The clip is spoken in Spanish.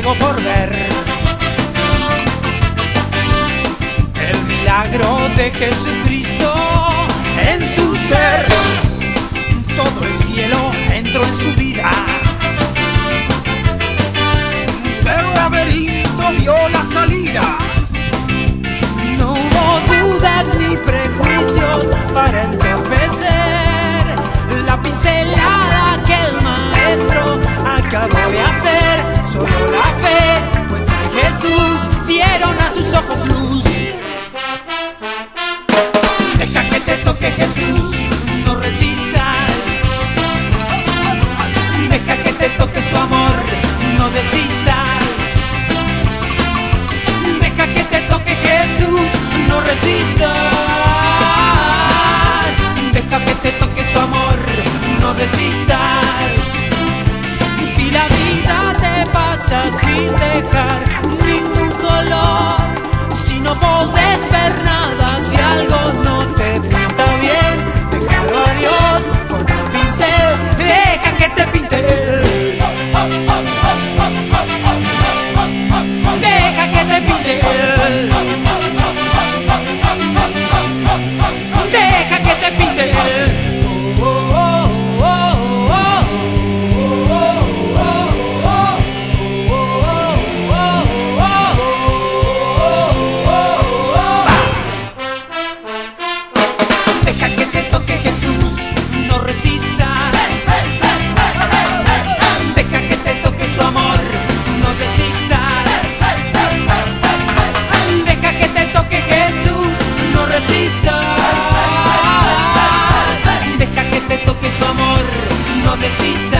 ciego por ver el milagro de Jesucristo en su ser. Todo el cielo entró en su vida. Pero laberinto vio la salida. No hubo dudas ni prejuicios para entorpecer la pincelada que el maestro acabó de no resistas. Deja que te toque su amor, no desistas. Deja que te toque Jesús, no resistas. Deja que te toque su amor, no desistas. Si la vida te pasa sin dejar ningún color, si no podés ver nada, si Deja que te pinte. Deja que te pinte Deja que te toque Jesús, Deja